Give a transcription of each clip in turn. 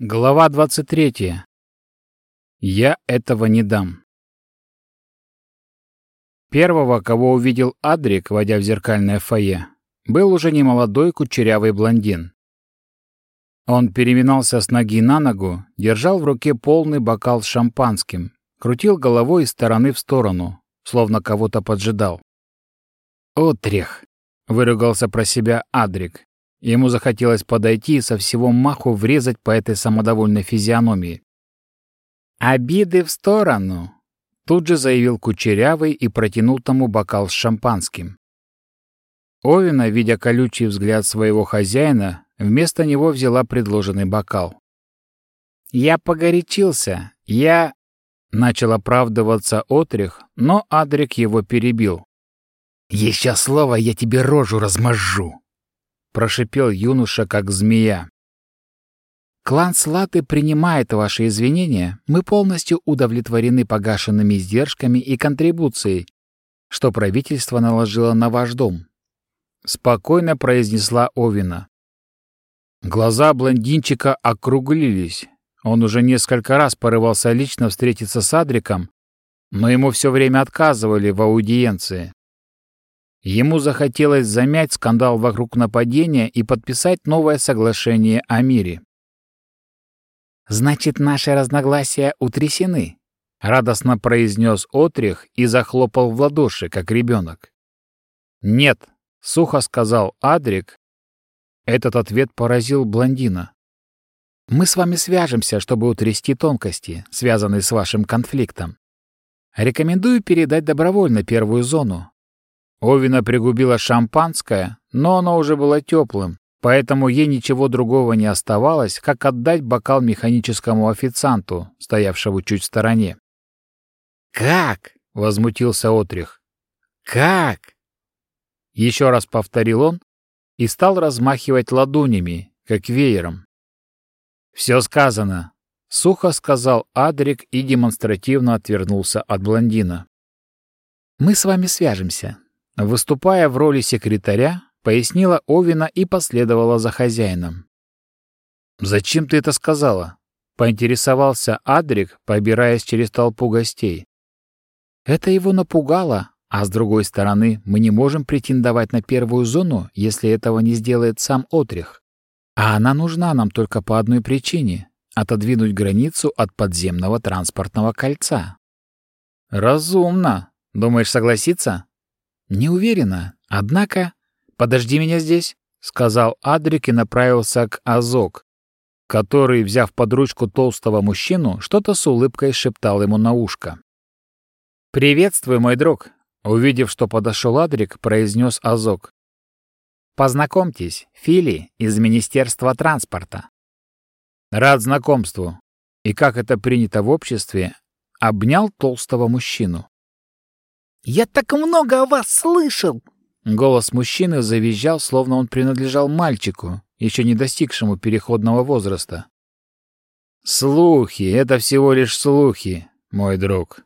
Глава 23. Я этого не дам. Первого, кого увидел Адрик, войдя в зеркальное фойе, был уже немолодой кучерявый блондин. Он переминался с ноги на ногу, держал в руке полный бокал с шампанским, крутил головой из стороны в сторону, словно кого-то поджидал. «Отрех!» — выругался про себя Адрик, Ему захотелось подойти и со всего маху врезать по этой самодовольной физиономии. «Обиды в сторону!» Тут же заявил Кучерявый и протянул тому бокал с шампанским. Овина, видя колючий взгляд своего хозяина, вместо него взяла предложенный бокал. «Я погорячился. Я...» Начал оправдываться Отрих, но Адрик его перебил. «Еще слово, я тебе рожу размажу!» — прошипел юноша, как змея. «Клан Слаты принимает ваши извинения. Мы полностью удовлетворены погашенными издержками и контрибуцией, что правительство наложило на ваш дом», — спокойно произнесла Овина. Глаза блондинчика округлились. Он уже несколько раз порывался лично встретиться с Адриком, но ему все время отказывали в аудиенции. Ему захотелось замять скандал вокруг нападения и подписать новое соглашение о мире. «Значит, наши разногласия утрясены», — радостно произнес Отрих и захлопал в ладоши, как ребенок. «Нет», — сухо сказал Адрик. Этот ответ поразил блондина. «Мы с вами свяжемся, чтобы утрясти тонкости, связанные с вашим конфликтом. Рекомендую передать добровольно первую зону. Овина пригубила шампанское, но оно уже было теплым, поэтому ей ничего другого не оставалось, как отдать бокал механическому официанту, стоявшему чуть в стороне. «Как?» — возмутился Отрих. «Как?» Еще раз повторил он и стал размахивать ладонями, как веером. «Все сказано», — сухо сказал Адрик и демонстративно отвернулся от блондина. «Мы с вами свяжемся», Выступая в роли секретаря, пояснила Овина и последовала за хозяином. «Зачем ты это сказала?» — поинтересовался Адрик, побираясь через толпу гостей. «Это его напугало, а с другой стороны, мы не можем претендовать на первую зону, если этого не сделает сам Отрих. А она нужна нам только по одной причине — отодвинуть границу от подземного транспортного кольца». «Разумно. Думаешь, согласиться?» «Не уверена. Однако...» «Подожди меня здесь», — сказал Адрик и направился к Азок, который, взяв под ручку толстого мужчину, что-то с улыбкой шептал ему на ушко. «Приветствую, мой друг», — увидев, что подошел Адрик, произнес Азок. «Познакомьтесь, Фили из Министерства транспорта». «Рад знакомству». И, как это принято в обществе, обнял толстого мужчину. «Я так много о вас слышал!» Голос мужчины завизжал, словно он принадлежал мальчику, еще не достигшему переходного возраста. «Слухи — это всего лишь слухи, мой друг».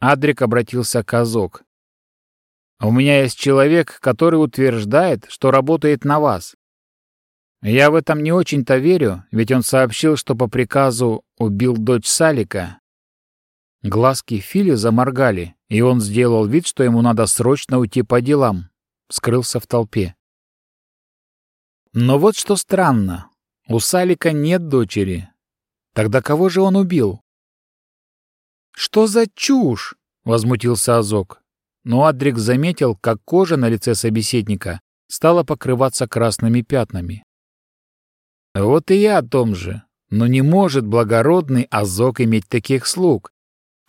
Адрик обратился к Азок. «У меня есть человек, который утверждает, что работает на вас. Я в этом не очень-то верю, ведь он сообщил, что по приказу убил дочь Салика Глазки Фили заморгали, и он сделал вид, что ему надо срочно уйти по делам. Скрылся в толпе. Но вот что странно. У Салика нет дочери. Тогда кого же он убил? «Что за чушь?» — возмутился Азок. Но Адрик заметил, как кожа на лице собеседника стала покрываться красными пятнами. Вот и я о том же. Но не может благородный Азок иметь таких слуг.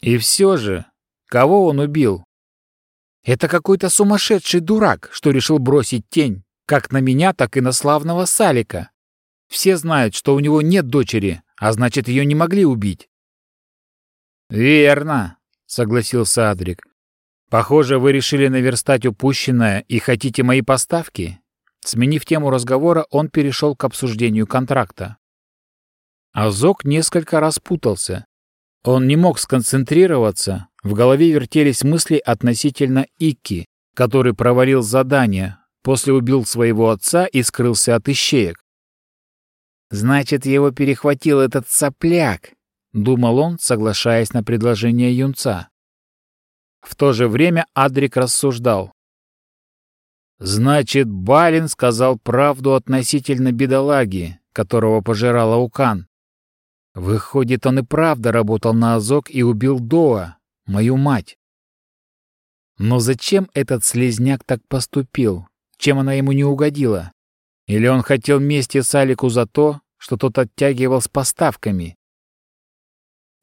И все же, кого он убил? Это какой-то сумасшедший дурак, что решил бросить тень, как на меня, так и на славного Салика. Все знают, что у него нет дочери, а значит, ее не могли убить. «Верно», — согласился Адрик. «Похоже, вы решили наверстать упущенное и хотите мои поставки?» Сменив тему разговора, он перешел к обсуждению контракта. Азок несколько раз путался, он не мог сконцентрироваться, в голове вертелись мысли относительно Икки, который провалил задание, после убил своего отца и скрылся от ищеек. Значит, его перехватил этот сопляк, думал он, соглашаясь на предложение юнца. В то же время Адрик рассуждал. Значит, Балин сказал правду относительно бедолаги, которого пожирала Укан. Выходит, он и правда работал на Азок и убил Доа, мою мать. Но зачем этот слезняк так поступил? Чем она ему не угодила? Или он хотел мести Салику за то, что тот оттягивал с поставками?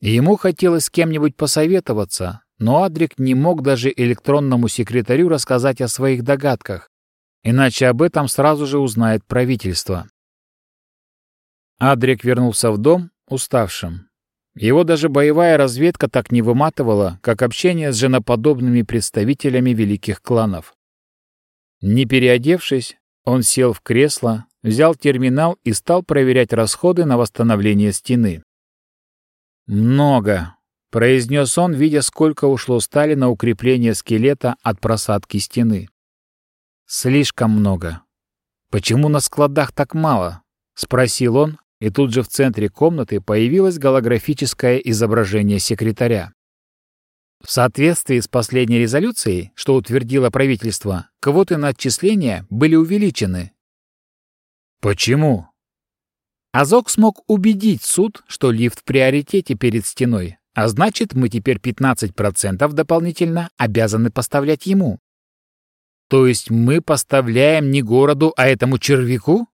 Ему хотелось с кем-нибудь посоветоваться, но Адрик не мог даже электронному секретарю рассказать о своих догадках, иначе об этом сразу же узнает правительство. Адрик вернулся в дом уставшим. Его даже боевая разведка так не выматывала, как общение с женоподобными представителями великих кланов. Не переодевшись, он сел в кресло, взял терминал и стал проверять расходы на восстановление стены. «Много», — произнес он, видя, сколько ушло стали на укрепление скелета от просадки стены. «Слишком много. Почему на складах так мало?» — спросил он, и тут же в центре комнаты появилось голографическое изображение секретаря. В соответствии с последней резолюцией, что утвердило правительство, квоты на отчисления были увеличены. Почему? Азок смог убедить суд, что лифт в приоритете перед стеной, а значит, мы теперь 15% дополнительно обязаны поставлять ему. То есть мы поставляем не городу, а этому червяку?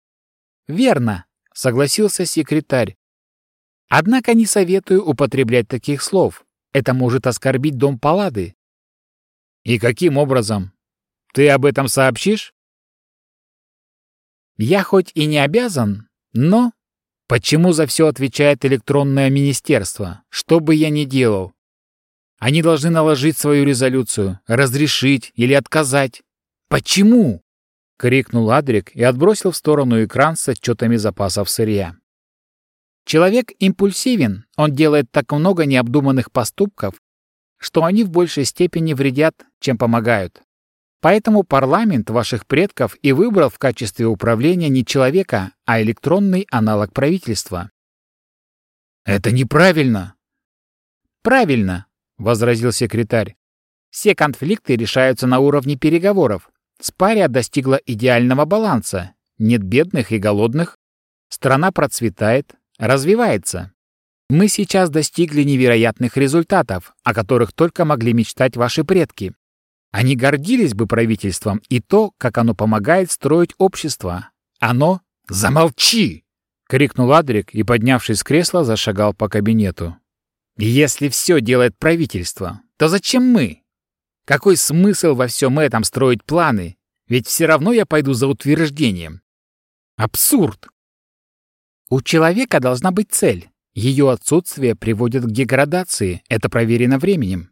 Верно, согласился секретарь. Однако не советую употреблять таких слов. Это может оскорбить дом Паллады. И каким образом? Ты об этом сообщишь? Я хоть и не обязан, но... Почему за все отвечает электронное министерство? Что бы я ни делал? Они должны наложить свою резолюцию, разрешить или отказать. Почему? — крикнул Адрик и отбросил в сторону экран с отчетами запасов сырья. Человек импульсивен, он делает так много необдуманных поступков, что они в большей степени вредят, чем помогают. Поэтому парламент ваших предков и выбрал в качестве управления не человека, а электронный аналог правительства. «Это неправильно!» «Правильно!» — возразил секретарь. «Все конфликты решаются на уровне переговоров, Спария достигла идеального баланса. Нет бедных и голодных. Страна процветает, развивается. Мы сейчас достигли невероятных результатов, о которых только могли мечтать ваши предки. Они гордились бы правительством и то, как оно помогает строить общество. Оно... «Замолчи!» — крикнул Адрик и, поднявшись с кресла, зашагал по кабинету. «Если все делает правительство, то зачем мы? Какой смысл во всем этом строить планы? Ведь все равно я пойду за утверждением. Абсурд! У человека должна быть цель. Ее отсутствие приводит к деградации. Это проверено временем.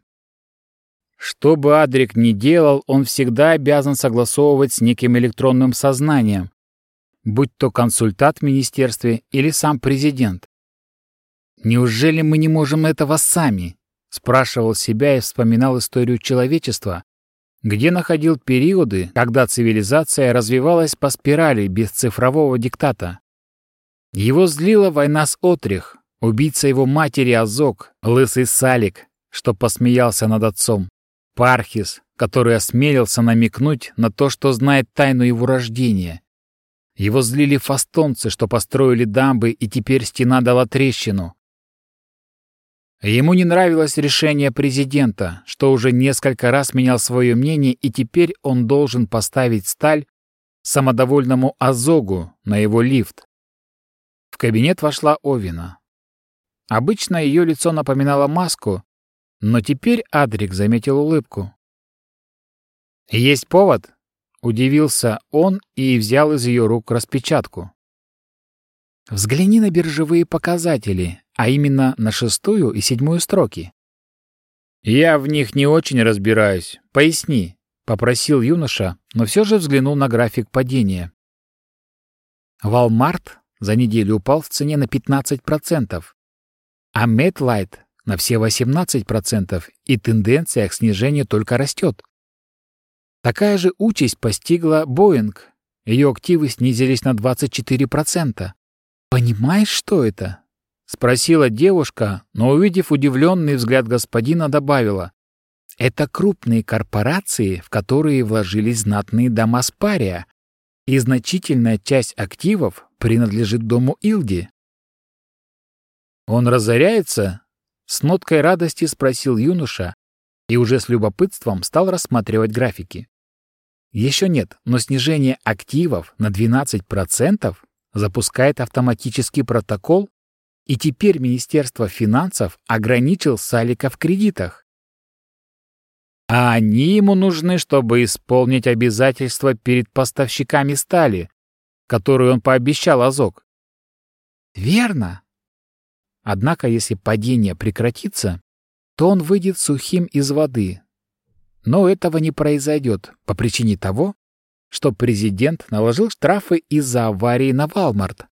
Что бы Адрик ни делал, он всегда обязан согласовывать с неким электронным сознанием, будь то консультант в министерстве или сам президент. Неужели мы не можем этого сами? Спрашивал себя и вспоминал историю человечества, где находил периоды, когда цивилизация развивалась по спирали без цифрового диктата. Его злила война с Отрих, убийца его матери Азок, лысый Салик, что посмеялся над отцом, Пархис, который осмелился намекнуть на то, что знает тайну его рождения. Его злили фастонцы, что построили дамбы, и теперь стена дала трещину. Ему не нравилось решение президента, что уже несколько раз менял свое мнение, и теперь он должен поставить сталь самодовольному Азогу на его лифт. В кабинет вошла Овина. Обычно ее лицо напоминало маску, но теперь Адрик заметил улыбку. «Есть повод?» — удивился он и взял из ее рук распечатку. «Взгляни на биржевые показатели а именно на шестую и седьмую строки. «Я в них не очень разбираюсь. Поясни», — попросил юноша, но все же взглянул на график падения. Walmart за неделю упал в цене на 15%, а MetLife на все 18%, и тенденция к снижению только растет. Такая же участь постигла Boeing. Ее активы снизились на 24%. «Понимаешь, что это?» — спросила девушка, но, увидев удивленный взгляд господина, добавила. «Это крупные корпорации, в которые вложились знатные дома Спария, и значительная часть активов принадлежит дому Илди». «Он разоряется?» — с ноткой радости спросил юноша и уже с любопытством стал рассматривать графики. Еще нет, но снижение активов на 12% запускает автоматический протокол, и теперь Министерство финансов ограничил Салика в кредитах. А они ему нужны, чтобы исполнить обязательства перед поставщиками стали, которую он пообещал Азок. Верно. Однако, если падение прекратится, то он выйдет сухим из воды. Но этого не произойдет по причине того, что президент наложил штрафы из-за аварии на Валмарт.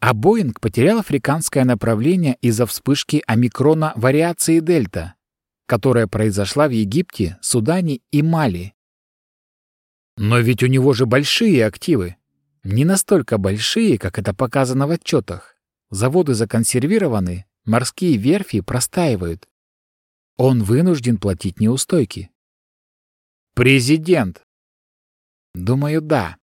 А Боинг потерял африканское направление из-за вспышки омикрона вариации Дельта, которая произошла в Египте, Судане и Мали. Но ведь у него же большие активы. Не настолько большие, как это показано в отчетах. Заводы законсервированы, морские верфи простаивают. Он вынужден платить неустойки. Президент. Думаю, да.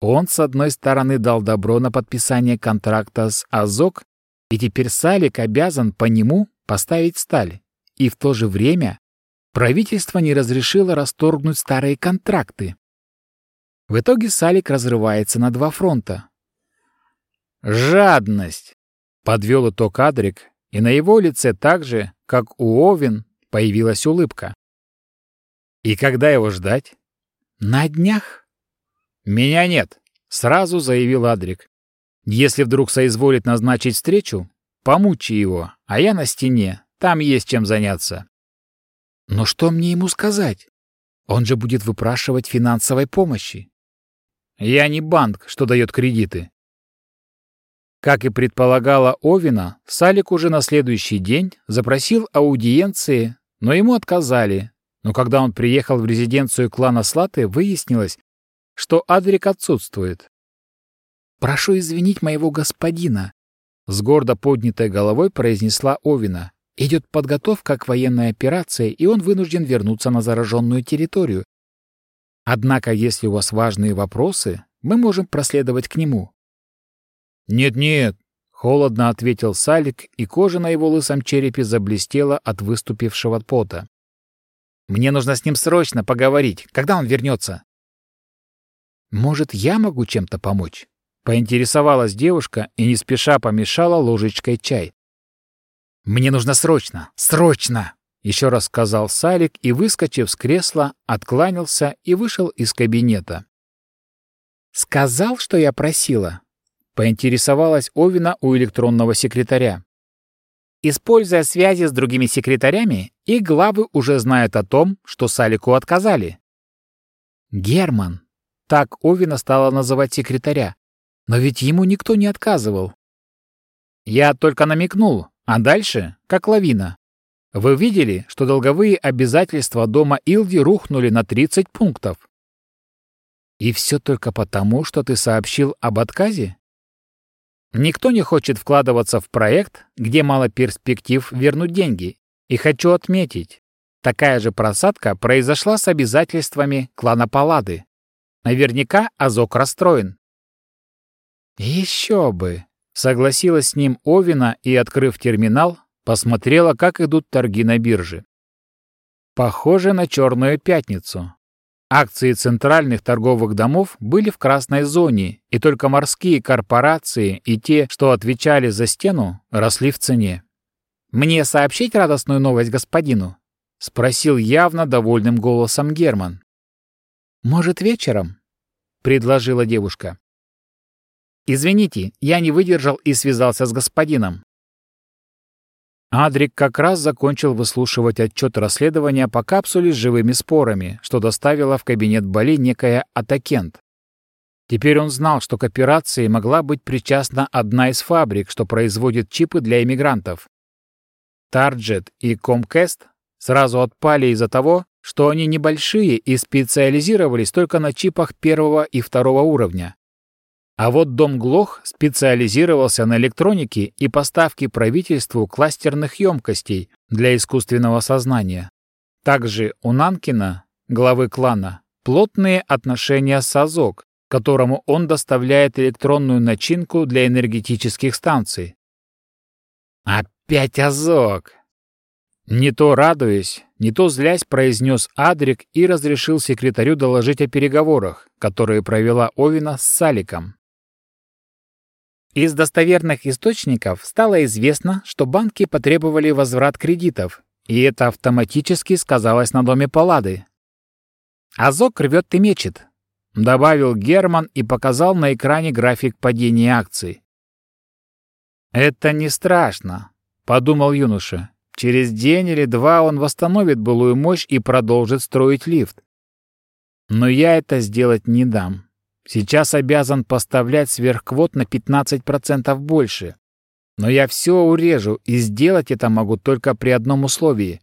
Он, с одной стороны, дал добро на подписание контракта с Азок, и теперь Салик обязан по нему поставить сталь. И в то же время правительство не разрешило расторгнуть старые контракты. В итоге Салик разрывается на два фронта. «Жадность!» — подвел итог Адрик, и на его лице так же, как у Овен, появилась улыбка. «И когда его ждать?» «На днях?» «Меня нет», — сразу заявил Адрик. «Если вдруг соизволит назначить встречу, помучи его, а я на стене, там есть чем заняться». «Но что мне ему сказать? Он же будет выпрашивать финансовой помощи». «Я не банк, что дает кредиты». Как и предполагала Овина, Салик уже на следующий день запросил аудиенции, но ему отказали. Но когда он приехал в резиденцию клана Слаты, выяснилось, что Адрик отсутствует. «Прошу извинить моего господина», — с гордо поднятой головой произнесла Овина. «Идет подготовка к военной операции, и он вынужден вернуться на зараженную территорию. Однако, если у вас важные вопросы, мы можем проследовать к нему». «Нет-нет», — холодно ответил Салик, и кожа на его лысом черепе заблестела от выступившего пота. «Мне нужно с ним срочно поговорить. Когда он вернется?» «Может, я могу чем-то помочь?» — поинтересовалась девушка и не спеша помешала ложечкой чай. «Мне нужно срочно! Срочно!» — еще раз сказал Салик и, выскочив с кресла, откланялся и вышел из кабинета. «Сказал, что я просила?» — поинтересовалась Овина у электронного секретаря. Используя связи с другими секретарями, их главы уже знают о том, что Салику отказали. «Герман», так Овина стала называть секретаря. Но ведь ему никто не отказывал. Я только намекнул, а дальше — как лавина. Вы видели, что долговые обязательства дома Илди рухнули на 30 пунктов? И все только потому, что ты сообщил об отказе? Никто не хочет вкладываться в проект, где мало перспектив вернуть деньги. И хочу отметить, такая же просадка произошла с обязательствами клана Паллады. Наверняка Азок расстроен. «Еще бы!» — согласилась с ним Овина и, открыв терминал, посмотрела, как идут торги на бирже. Похоже на черную пятницу. Акции центральных торговых домов были в красной зоне, и только морские корпорации и те, что отвечали за стену, росли в цене. «Мне сообщить радостную новость господину?» — спросил явно довольным голосом Герман. «Может, вечером?» — предложила девушка. «Извините, я не выдержал и связался с господином». Адрик как раз закончил выслушивать отчет расследования по капсуле с живыми спорами, что доставила в кабинет Бали некая Атакент. Теперь он знал, что к операции могла быть причастна одна из фабрик, что производит чипы для иммигрантов. Тарджет и Комкест сразу отпали из-за того, что они небольшие и специализировались только на чипах первого и второго уровня. А вот дом Глох специализировался на электронике и поставке правительству кластерных емкостей для искусственного сознания. Также у Нанкина, главы клана, плотные отношения с Азок, которому он доставляет электронную начинку для энергетических станций. «Опять Азок!» Не то радуясь, не то злясь произнес Адрик и разрешил секретарю доложить о переговорах, которые провела Овина с Саликом. Из достоверных источников стало известно, что банки потребовали возврат кредитов, и это автоматически сказалось на доме Паллады. «Азок рвет и мечет», — добавил Герман и показал на экране график падения акций. «Это не страшно», — подумал юноша. Через день или два он восстановит былую мощь и продолжит строить лифт. Но я это сделать не дам. Сейчас обязан поставлять сверхквот на 15% больше. Но я все урежу, и сделать это могу только при одном условии.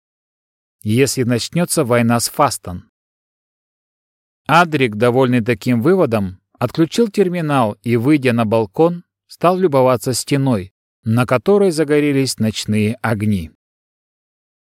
Если начнется война с Фастон. Адрик, довольный таким выводом, отключил терминал и, выйдя на балкон, стал любоваться стеной, на которой загорелись ночные огни.